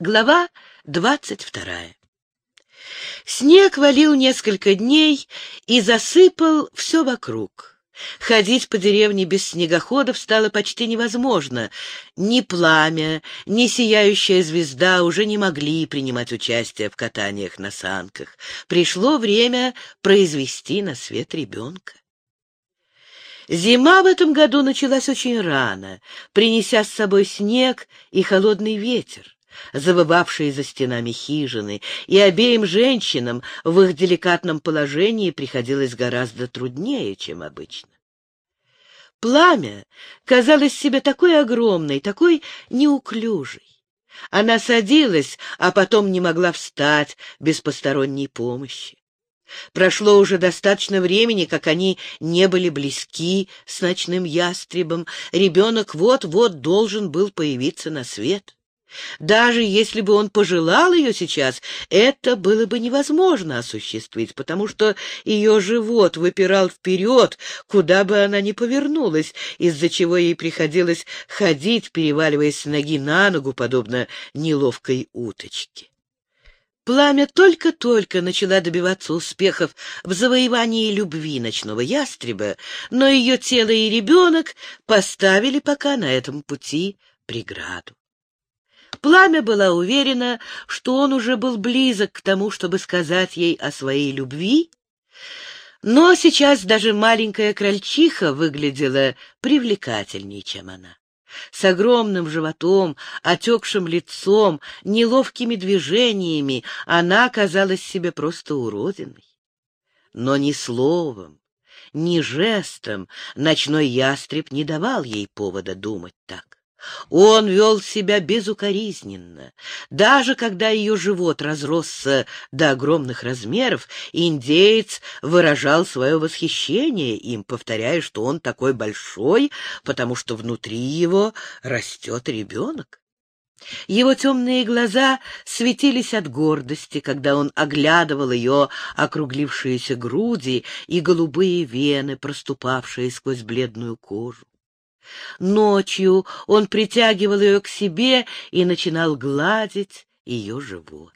Глава двадцать вторая. Снег валил несколько дней и засыпал все вокруг. Ходить по деревне без снегоходов стало почти невозможно. Ни пламя, ни сияющая звезда уже не могли принимать участие в катаниях на санках. Пришло время произвести на свет ребенка. Зима в этом году началась очень рано, принеся с собой снег и холодный ветер завывавшие за стенами хижины, и обеим женщинам в их деликатном положении приходилось гораздо труднее, чем обычно. Пламя казалось себе такой огромной, такой неуклюжей. Она садилась, а потом не могла встать без посторонней помощи. Прошло уже достаточно времени, как они не были близки с ночным ястребом. Ребенок вот-вот должен был появиться на свет. Даже если бы он пожелал ее сейчас, это было бы невозможно осуществить, потому что ее живот выпирал вперед, куда бы она ни повернулась, из-за чего ей приходилось ходить, переваливаясь ноги на ногу, подобно неловкой уточке. Пламя только-только начала добиваться успехов в завоевании любви ночного ястреба, но ее тело и ребенок поставили пока на этом пути преграду. Пламя была уверена, что он уже был близок к тому, чтобы сказать ей о своей любви, но сейчас даже маленькая крольчиха выглядела привлекательнее, чем она. С огромным животом, отекшим лицом, неловкими движениями она казалась себе просто уродиной. Но ни словом, ни жестом ночной ястреб не давал ей повода думать так. Он вел себя безукоризненно. Даже когда ее живот разросся до огромных размеров, индеец выражал свое восхищение им, повторяя, что он такой большой, потому что внутри его растет ребенок. Его темные глаза светились от гордости, когда он оглядывал ее округлившиеся груди и голубые вены, проступавшие сквозь бледную кожу. Ночью он притягивал ее к себе и начинал гладить ее живот.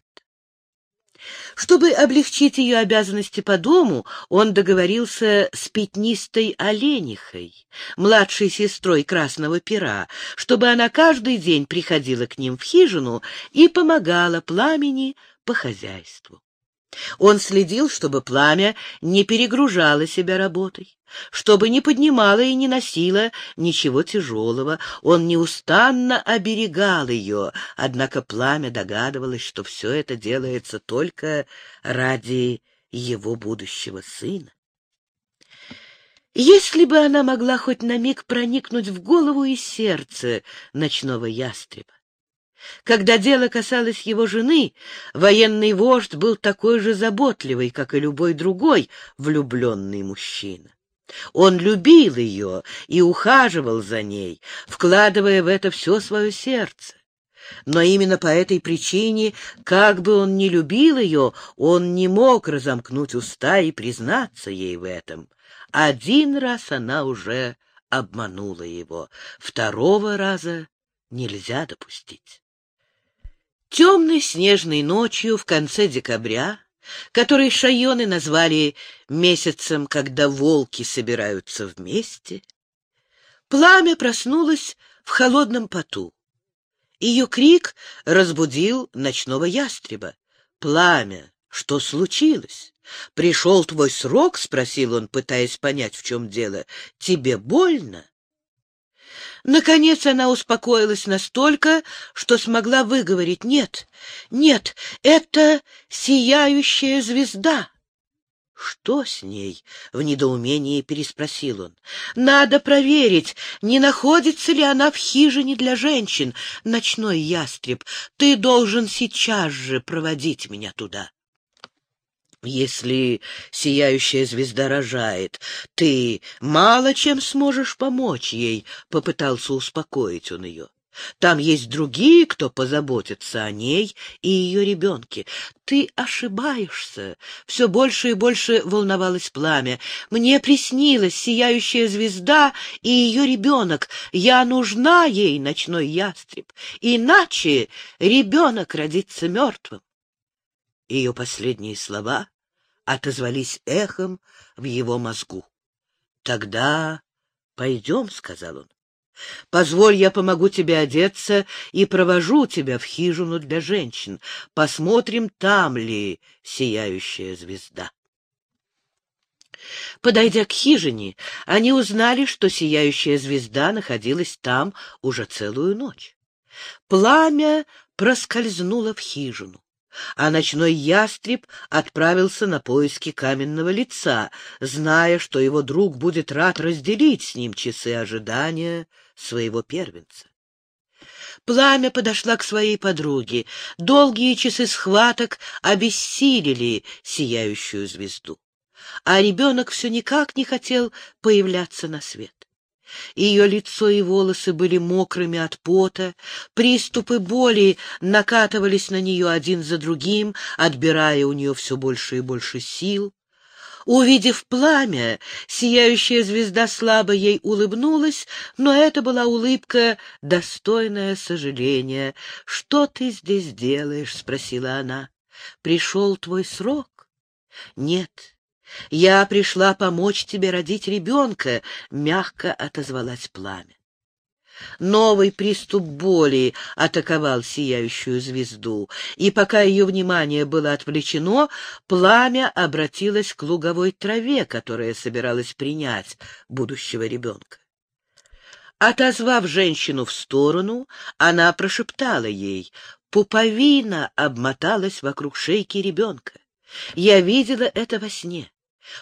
Чтобы облегчить ее обязанности по дому, он договорился с пятнистой оленихой, младшей сестрой красного пера, чтобы она каждый день приходила к ним в хижину и помогала пламени по хозяйству. Он следил, чтобы пламя не перегружало себя работой, чтобы не поднимало и не носило ничего тяжелого. Он неустанно оберегал ее, однако пламя догадывалось, что все это делается только ради его будущего сына. Если бы она могла хоть на миг проникнуть в голову и сердце ночного ястреба, когда дело касалось его жены, военный вождь был такой же заботливый, как и любой другой влюбленный мужчина. Он любил ее и ухаживал за ней, вкладывая в это все свое сердце. Но именно по этой причине, как бы он ни любил ее, он не мог разомкнуть уста и признаться ей в этом. Один раз она уже обманула его, второго раза нельзя допустить. Темной снежной ночью в конце декабря, который шайоны назвали месяцем, когда волки собираются вместе, пламя проснулось в холодном поту. Ее крик разбудил ночного ястреба. «Пламя, что случилось? Пришел твой срок?» — спросил он, пытаясь понять, в чем дело. «Тебе больно?» Наконец она успокоилась настолько, что смогла выговорить «нет, нет, это сияющая звезда». «Что с ней?» — в недоумении переспросил он. «Надо проверить, не находится ли она в хижине для женщин. Ночной ястреб, ты должен сейчас же проводить меня туда». Если сияющая звезда рожает, ты мало чем сможешь помочь ей, — попытался успокоить он ее. Там есть другие, кто позаботится о ней и ее ребенке. Ты ошибаешься. Все больше и больше волновалось пламя. Мне приснилась сияющая звезда и ее ребенок. Я нужна ей, ночной ястреб. Иначе ребенок родится мертвым. Ее последние слова отозвались эхом в его мозгу. «Тогда пойдем», — сказал он. Позволь, я помогу тебе одеться и провожу тебя в хижину для женщин. Посмотрим, там ли сияющая звезда. Подойдя к хижине, они узнали, что сияющая звезда находилась там уже целую ночь. Пламя проскользнуло в хижину а ночной ястреб отправился на поиски каменного лица, зная, что его друг будет рад разделить с ним часы ожидания своего первенца. Пламя подошла к своей подруге. Долгие часы схваток обессилили сияющую звезду, а ребенок все никак не хотел появляться на свет. Ее лицо и волосы были мокрыми от пота, приступы боли накатывались на нее один за другим, отбирая у нее все больше и больше сил. Увидев пламя, сияющая звезда слабо ей улыбнулась, но это была улыбка, достойная сожаления. — Что ты здесь делаешь? — спросила она. — Пришел твой срок? — Нет, «Я пришла помочь тебе родить ребенка», — мягко отозвалась пламя. Новый приступ боли атаковал сияющую звезду, и пока ее внимание было отвлечено, пламя обратилось к луговой траве, которая собиралась принять будущего ребенка. Отозвав женщину в сторону, она прошептала ей, пуповина обмоталась вокруг шейки ребенка. Я видела это во сне.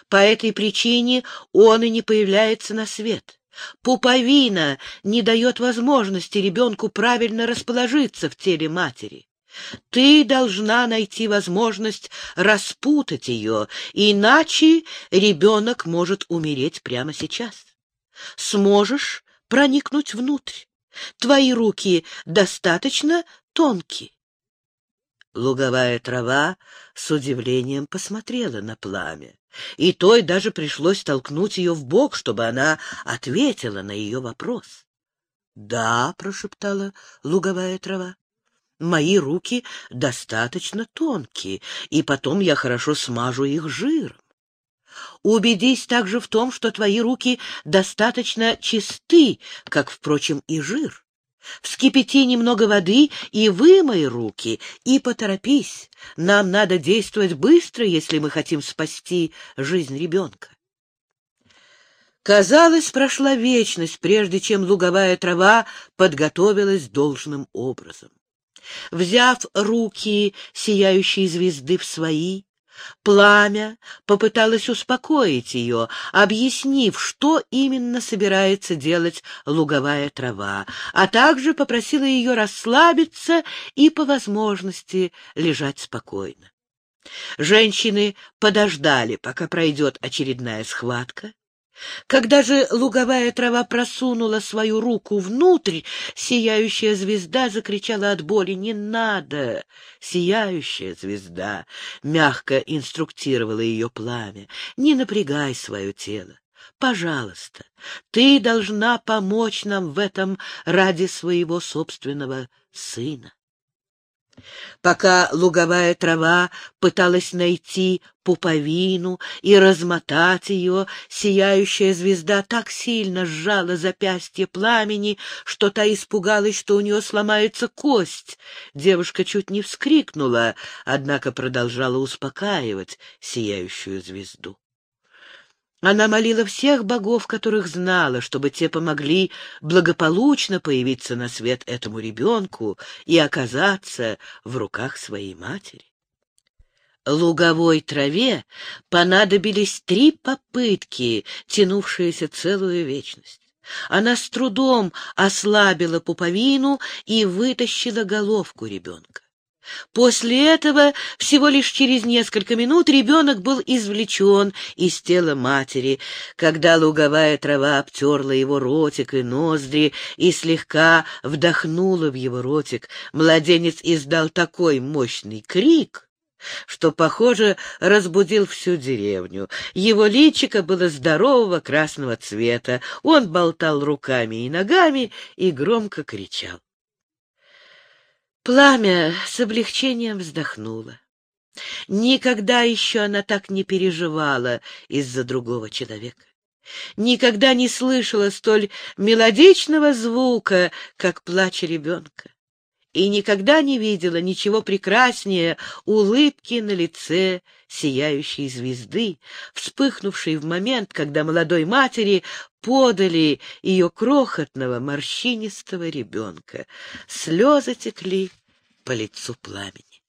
По этой причине он и не появляется на свет. Пуповина не дает возможности ребенку правильно расположиться в теле матери. Ты должна найти возможность распутать ее, иначе ребенок может умереть прямо сейчас. Сможешь проникнуть внутрь. Твои руки достаточно тонкие. Луговая трава с удивлением посмотрела на пламя, и той даже пришлось толкнуть ее в бок, чтобы она ответила на ее вопрос. — Да, — прошептала луговая трава, — мои руки достаточно тонкие, и потом я хорошо смажу их жиром. Убедись также в том, что твои руки достаточно чисты, как, впрочем, и жир. Вскипяти немного воды и вымой руки, и поторопись. Нам надо действовать быстро, если мы хотим спасти жизнь ребенка. Казалось, прошла вечность, прежде чем луговая трава подготовилась должным образом. Взяв руки сияющей звезды в свои, Пламя попыталось успокоить ее, объяснив, что именно собирается делать луговая трава, а также попросила ее расслабиться и, по возможности, лежать спокойно. Женщины подождали, пока пройдет очередная схватка, когда же луговая трава просунула свою руку внутрь, сияющая звезда закричала от боли «Не надо!» Сияющая звезда мягко инструктировала ее пламя «Не напрягай свое тело. Пожалуйста, ты должна помочь нам в этом ради своего собственного сына». Пока луговая трава пыталась найти пуповину и размотать ее, сияющая звезда так сильно сжала запястье пламени, что та испугалась, что у нее сломается кость. Девушка чуть не вскрикнула, однако продолжала успокаивать сияющую звезду. Она молила всех богов, которых знала, чтобы те помогли благополучно появиться на свет этому ребенку и оказаться в руках своей матери. Луговой траве понадобились три попытки, тянувшиеся целую вечность. Она с трудом ослабила пуповину и вытащила головку ребенка. После этого всего лишь через несколько минут ребенок был извлечен из тела матери, когда луговая трава обтерла его ротик и ноздри и слегка вдохнула в его ротик. Младенец издал такой мощный крик, что, похоже, разбудил всю деревню. Его личико было здорового красного цвета, он болтал руками и ногами и громко кричал. Пламя с облегчением вздохнуло. Никогда еще она так не переживала из-за другого человека. Никогда не слышала столь мелодичного звука, как плач ребенка. И никогда не видела ничего прекраснее улыбки на лице сияющей звезды, вспыхнувшей в момент, когда молодой матери подали ее крохотного морщинистого ребенка. Слезы текли по лицу пламени.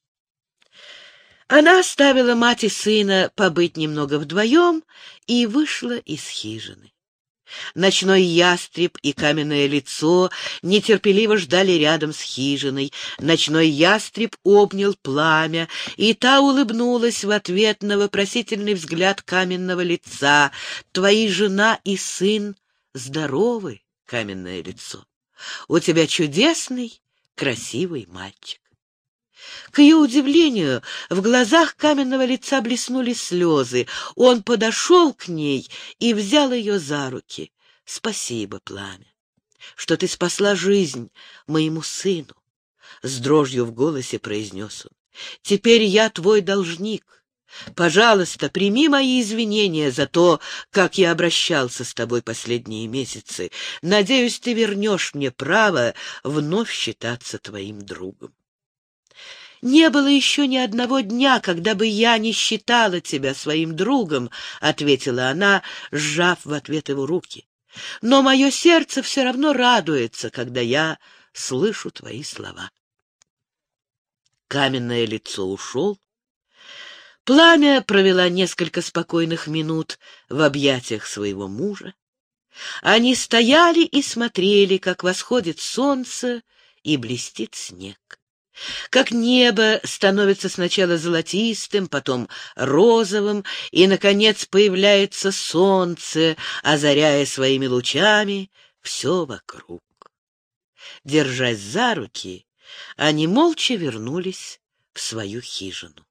Она оставила мать и сына побыть немного вдвоем и вышла из хижины. Ночной ястреб и каменное лицо нетерпеливо ждали рядом с хижиной. Ночной ястреб обнял пламя, и та улыбнулась в ответ на вопросительный взгляд каменного лица. «Твои жена и сын здоровы, каменное лицо. У тебя чудесный, красивый мальчик». К ее удивлению, в глазах каменного лица блеснули слезы. Он подошел к ней и взял ее за руки. «Спасибо, пламя, что ты спасла жизнь моему сыну!» С дрожью в голосе произнес он. «Теперь я твой должник. Пожалуйста, прими мои извинения за то, как я обращался с тобой последние месяцы. Надеюсь, ты вернешь мне право вновь считаться твоим другом». «Не было еще ни одного дня, когда бы я не считала тебя своим другом», — ответила она, сжав в ответ его руки. «Но мое сердце все равно радуется, когда я слышу твои слова». Каменное лицо ушел. Пламя провела несколько спокойных минут в объятиях своего мужа. Они стояли и смотрели, как восходит солнце и блестит снег как небо становится сначала золотистым, потом розовым, и, наконец, появляется солнце, озаряя своими лучами все вокруг. Держась за руки, они молча вернулись в свою хижину.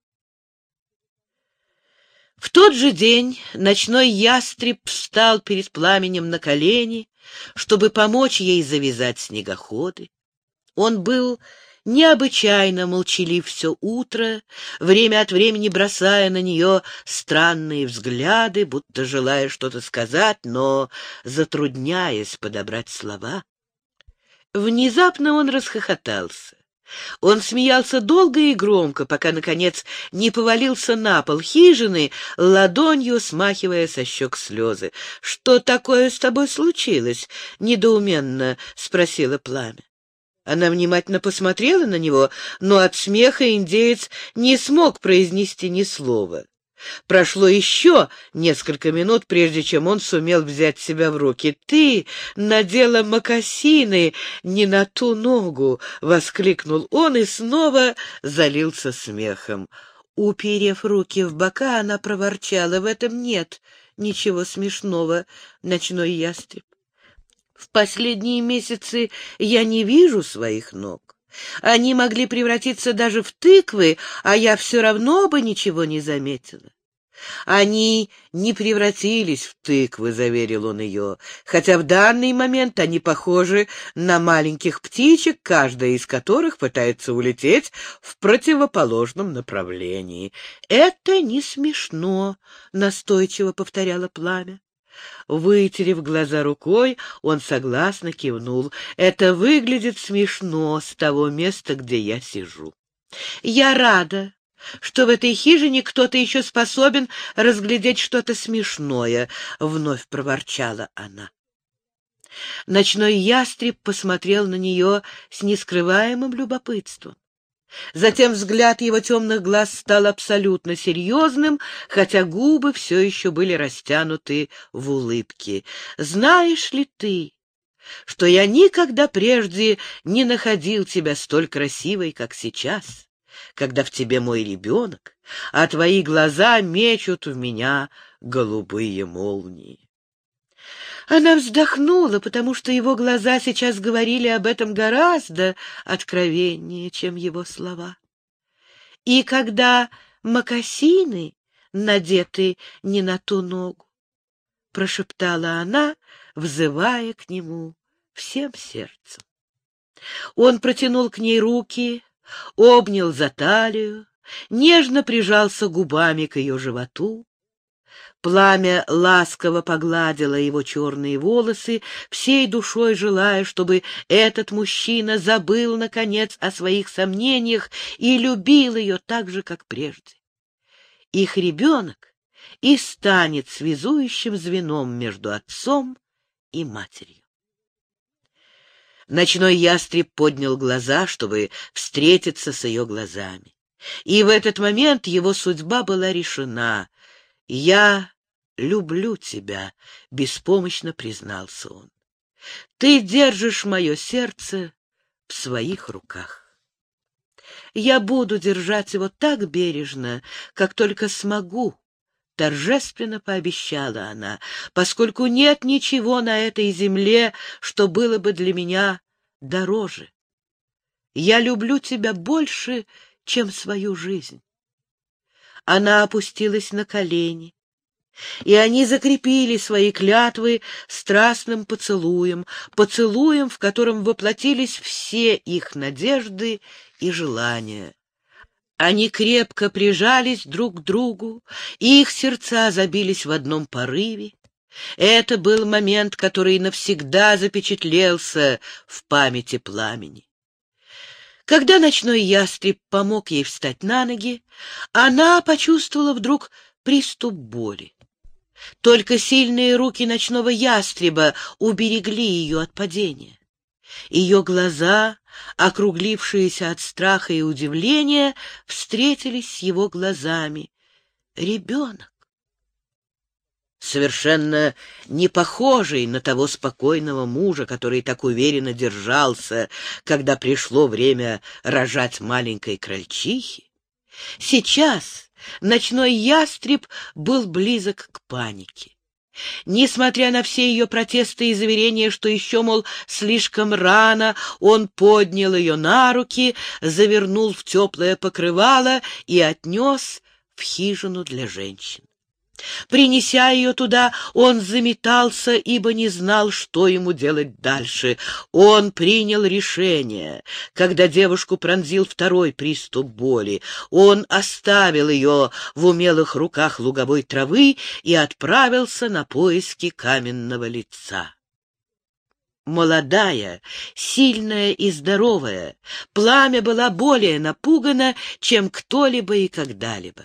В тот же день ночной ястреб встал перед пламенем на колени, чтобы помочь ей завязать снегоходы. Он был необычайно молчалив все утро, время от времени бросая на нее странные взгляды, будто желая что-то сказать, но затрудняясь подобрать слова. Внезапно он расхохотался. Он смеялся долго и громко, пока, наконец, не повалился на пол хижины, ладонью смахивая со щек слезы. — Что такое с тобой случилось? — недоуменно спросила пламя. Она внимательно посмотрела на него, но от смеха индеец не смог произнести ни слова. Прошло еще несколько минут, прежде чем он сумел взять себя в руки. «Ты надела мокасины не на ту ногу!» — воскликнул он и снова залился смехом. Уперев руки в бока, она проворчала. «В этом нет ничего смешного, ночной ястреб. В последние месяцы я не вижу своих ног. Они могли превратиться даже в тыквы, а я все равно бы ничего не заметила. «Они не превратились в тыквы», — заверил он ее, «хотя в данный момент они похожи на маленьких птичек, каждая из которых пытается улететь в противоположном направлении». «Это не смешно», — настойчиво повторяла пламя. Вытерев глаза рукой, он согласно кивнул. «Это выглядит смешно с того места, где я сижу. Я рада, что в этой хижине кто-то еще способен разглядеть что-то смешное», — вновь проворчала она. Ночной ястреб посмотрел на нее с нескрываемым любопытством. Затем взгляд его темных глаз стал абсолютно серьезным, хотя губы все еще были растянуты в улыбке. «Знаешь ли ты, что я никогда прежде не находил тебя столь красивой, как сейчас? когда в тебе мой ребенок, а твои глаза мечут в меня голубые молнии. Она вздохнула, потому что его глаза сейчас говорили об этом гораздо откровеннее, чем его слова. И когда мокасины надеты не на ту ногу, прошептала она, взывая к нему всем сердцем. Он протянул к ней руки, обнял за талию, нежно прижался губами к ее животу. Пламя ласково погладило его черные волосы, всей душой желая, чтобы этот мужчина забыл, наконец, о своих сомнениях и любил ее так же, как прежде. Их ребенок и станет связующим звеном между отцом и матерью. Ночной ястреб поднял глаза, чтобы встретиться с ее глазами. И в этот момент его судьба была решена. «Я люблю тебя», — беспомощно признался он. «Ты держишь мое сердце в своих руках. Я буду держать его так бережно, как только смогу, — торжественно пообещала она, — поскольку нет ничего на этой земле, что было бы для меня дороже. Я люблю тебя больше, чем свою жизнь. Она опустилась на колени, и они закрепили свои клятвы страстным поцелуем, поцелуем, в котором воплотились все их надежды и желания. Они крепко прижались друг к другу, и их сердца забились в одном порыве. Это был момент, который навсегда запечатлелся в памяти пламени. Когда ночной ястреб помог ей встать на ноги, она почувствовала вдруг приступ боли. Только сильные руки ночного ястреба уберегли ее от падения. Ее глаза, округлившиеся от страха и удивления, встретились с его глазами. Ребенок совершенно не похожий на того спокойного мужа, который так уверенно держался, когда пришло время рожать маленькой крольчихи. Сейчас ночной ястреб был близок к панике. Несмотря на все ее протесты и заверения, что еще, мол, слишком рано, он поднял ее на руки, завернул в теплое покрывало и отнес в хижину для женщин. Принеся ее туда, он заметался, ибо не знал, что ему делать дальше. Он принял решение. Когда девушку пронзил второй приступ боли, он оставил ее в умелых руках луговой травы и отправился на поиски каменного лица. Молодая, сильная и здоровая, пламя была более напугана, чем кто-либо и когда-либо.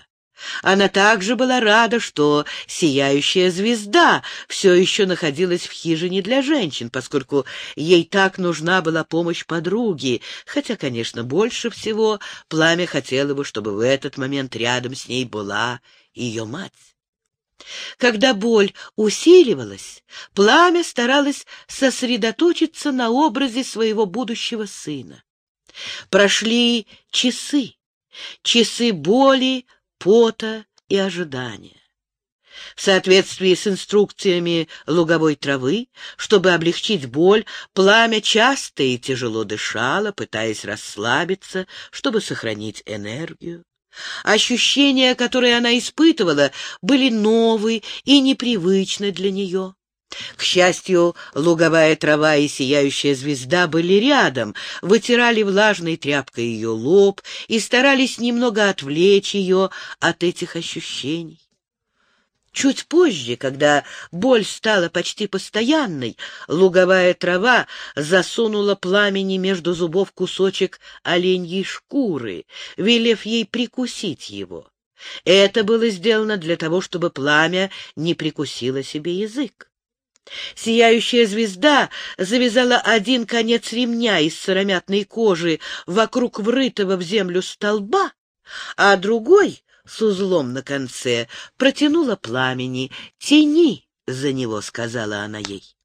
Она также была рада, что сияющая звезда все еще находилась в хижине для женщин, поскольку ей так нужна была помощь подруги, хотя, конечно, больше всего пламя хотело бы, чтобы в этот момент рядом с ней была ее мать. Когда боль усиливалась, пламя старалось сосредоточиться на образе своего будущего сына. Прошли часы, часы боли, пота и ожидания. В соответствии с инструкциями луговой травы, чтобы облегчить боль, пламя часто и тяжело дышало, пытаясь расслабиться, чтобы сохранить энергию. Ощущения, которые она испытывала, были новые и непривычны для нее. К счастью, луговая трава и сияющая звезда были рядом, вытирали влажной тряпкой ее лоб и старались немного отвлечь ее от этих ощущений. Чуть позже, когда боль стала почти постоянной, луговая трава засунула пламени между зубов кусочек оленьей шкуры, велев ей прикусить его. Это было сделано для того, чтобы пламя не прикусило себе язык. Сияющая звезда завязала один конец ремня из сыромятной кожи вокруг врытого в землю столба, а другой с узлом на конце протянула пламени. «Тяни за него», — сказала она ей.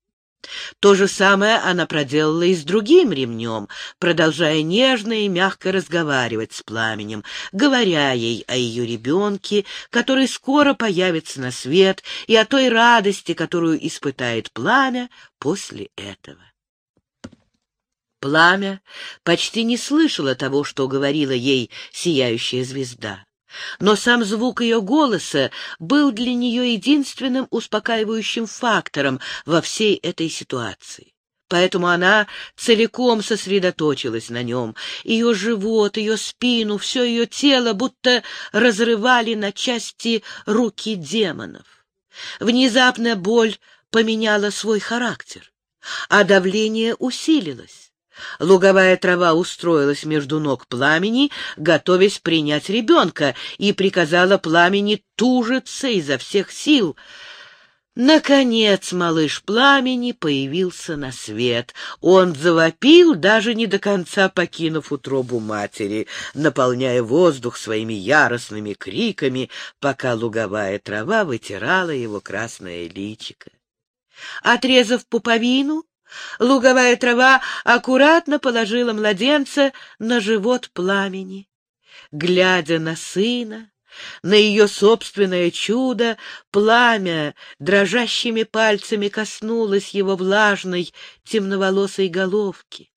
То же самое она проделала и с другим ремнем, продолжая нежно и мягко разговаривать с пламенем, говоря ей о ее ребенке, который скоро появится на свет, и о той радости, которую испытает пламя после этого. Пламя почти не слышало того, что говорила ей сияющая звезда. Но сам звук ее голоса был для нее единственным успокаивающим фактором во всей этой ситуации. Поэтому она целиком сосредоточилась на нем. Ее живот, ее спину, все ее тело будто разрывали на части руки демонов. Внезапно боль поменяла свой характер, а давление усилилось. Луговая трава устроилась между ног пламени, готовясь принять ребенка, и приказала пламени тужиться изо всех сил. Наконец малыш пламени появился на свет. Он завопил, даже не до конца покинув утробу матери, наполняя воздух своими яростными криками, пока луговая трава вытирала его красное личико. Отрезав пуповину, Луговая трава аккуратно положила младенца на живот пламени. Глядя на сына, на ее собственное чудо, пламя дрожащими пальцами коснулось его влажной темноволосой головки.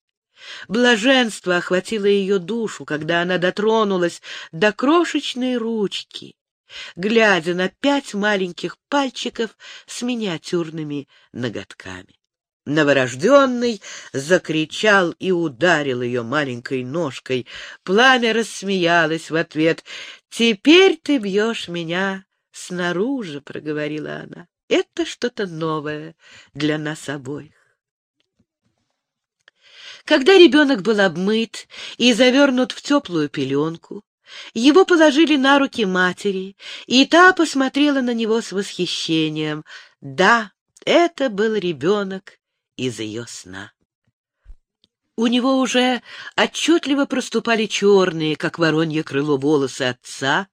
Блаженство охватило ее душу, когда она дотронулась до крошечной ручки, глядя на пять маленьких пальчиков с миниатюрными ноготками. Новорожденный закричал и ударил ее маленькой ножкой. Пламя рассмеялось в ответ. «Теперь ты бьешь меня снаружи», — проговорила она. «Это что-то новое для нас обоих». Когда ребенок был обмыт и завернут в теплую пеленку, его положили на руки матери, и та посмотрела на него с восхищением. Да, это был ребенок из ее сна. У него уже отчетливо проступали черные, как воронье крыло, волосы отца,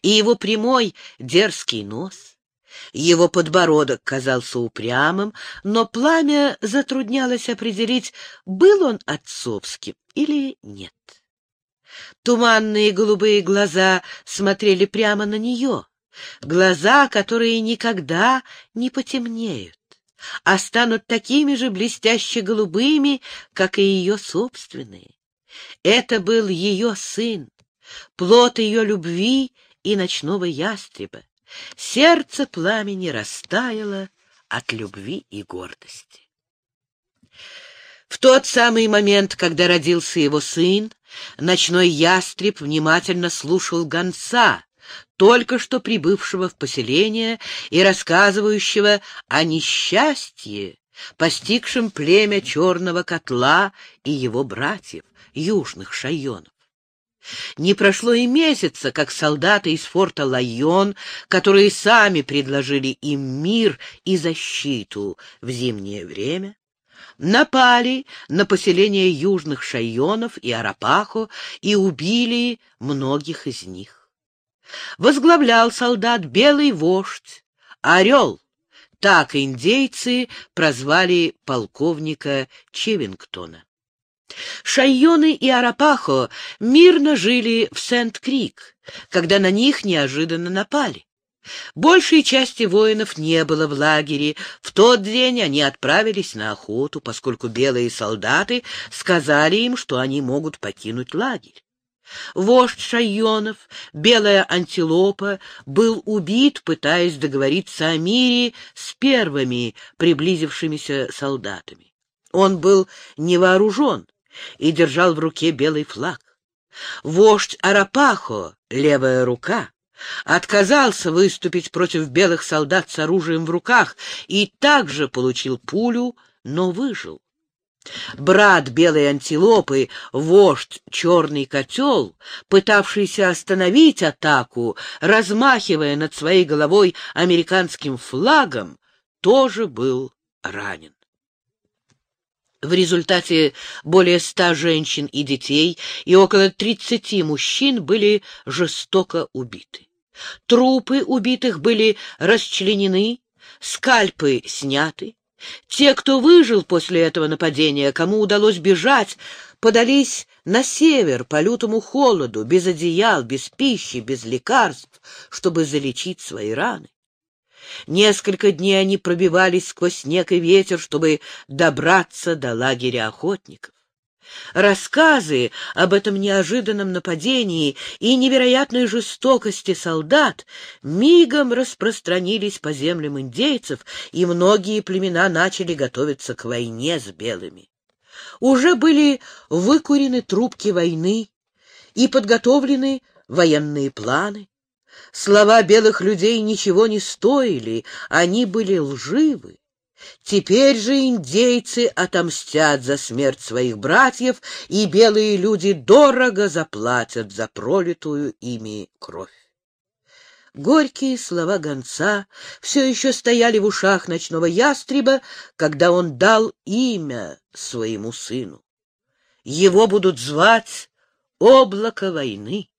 и его прямой дерзкий нос. Его подбородок казался упрямым, но пламя затруднялось определить, был он отцовским или нет. Туманные голубые глаза смотрели прямо на нее, глаза, которые никогда не потемнеют а станут такими же блестяще голубыми, как и ее собственные. Это был ее сын, плод ее любви и ночного ястреба. Сердце пламени растаяло от любви и гордости. В тот самый момент, когда родился его сын, ночной ястреб внимательно слушал гонца, только что прибывшего в поселение и рассказывающего о несчастье, постигшем племя черного котла и его братьев, южных шайонов. Не прошло и месяца, как солдаты из форта Лайон, которые сами предложили им мир и защиту в зимнее время, напали на поселение южных шайонов и Арапахо и убили многих из них возглавлял солдат белый вождь, орел. Так индейцы прозвали полковника Чевингтона. Шайоны и Арапахо мирно жили в Сент-Крик, когда на них неожиданно напали. Большей части воинов не было в лагере. В тот день они отправились на охоту, поскольку белые солдаты сказали им, что они могут покинуть лагерь. Вождь Шайонов, белая антилопа, был убит, пытаясь договориться о мире с первыми приблизившимися солдатами. Он был невооружен и держал в руке белый флаг. Вождь Арапахо, левая рука, отказался выступить против белых солдат с оружием в руках и также получил пулю, но выжил. Брат белой антилопы, вождь черный котел, пытавшийся остановить атаку, размахивая над своей головой американским флагом, тоже был ранен. В результате более ста женщин и детей и около тридцати мужчин были жестоко убиты. Трупы убитых были расчленены, скальпы сняты, Те, кто выжил после этого нападения, кому удалось бежать, подались на север по лютому холоду, без одеял, без пищи, без лекарств, чтобы залечить свои раны. Несколько дней они пробивались сквозь снег и ветер, чтобы добраться до лагеря охотников. Рассказы об этом неожиданном нападении и невероятной жестокости солдат мигом распространились по землям индейцев, и многие племена начали готовиться к войне с белыми. Уже были выкурены трубки войны и подготовлены военные планы. Слова белых людей ничего не стоили, они были лживы. Теперь же индейцы отомстят за смерть своих братьев, и белые люди дорого заплатят за пролитую ими кровь. Горькие слова гонца все еще стояли в ушах ночного ястреба, когда он дал имя своему сыну. Его будут звать «Облако войны»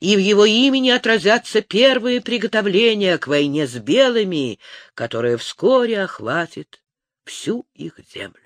и в его имени отразятся первые приготовления к войне с белыми, которая вскоре охватит всю их землю.